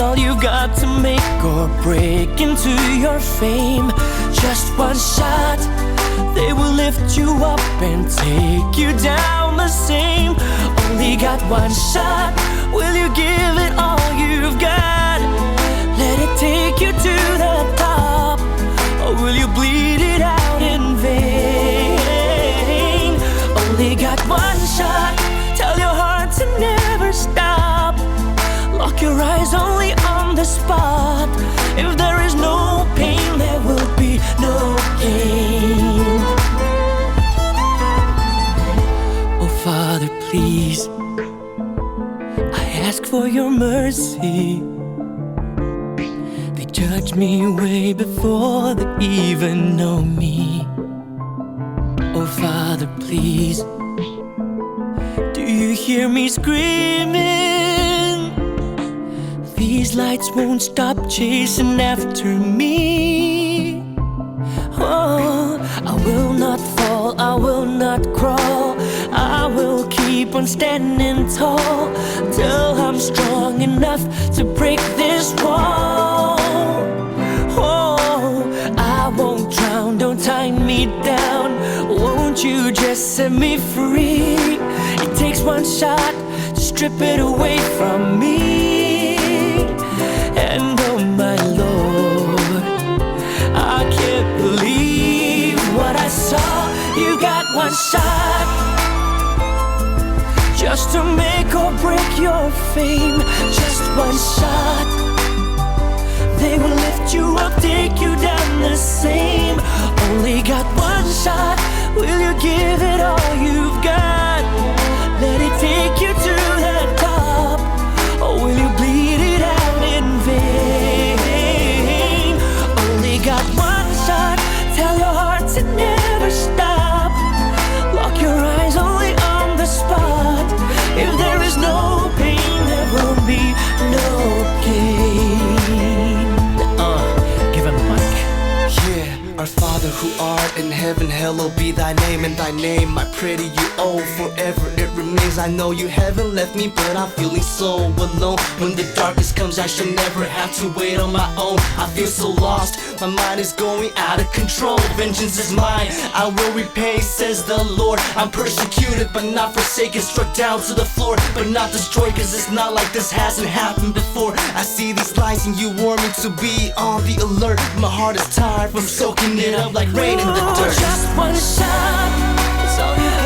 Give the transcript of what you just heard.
all you've got to make or break into your fame. Just one shot, they will lift you up and take you down the same. Only got one shot, will you give it all you've got? Let it take you to the top, or will you bleed it out in vain? Only got one shot, your eyes only on the spot. If there is no pain, there will be no gain. Oh, Father, please, I ask for your mercy. They judge me way before they even know me. Oh, Father, please, do you hear me screaming? These lights won't stop chasing after me. Oh, I will not fall, I will not crawl. I will keep on standing tall till I'm strong enough to break this wall. Oh, I won't drown, don't tie me down. Won't you just set me free? It takes one shot to strip it away from me. One shot just to make or break your fame. Just one shot. They will lift you up, take you down the same. Only got one shot. Will you give it all you've got? Be no who art in heaven, hallowed be thy name, and thy name pray to you, oh, forever it remains. I know you haven't left me, but I'm feeling so alone. When the darkness comes, I shall never have to wait on my own. I feel so lost, my mind is going out of control. Vengeance is mine, I will repay, says the Lord. I'm persecuted, but not forsaken, struck down to the floor, but not destroyed, cause it's not like this hasn't happened before. I see these lies, and you warn me to be on the alert. My heart is tired from soaking it up like rain in the dirt. Just one shot. It's all you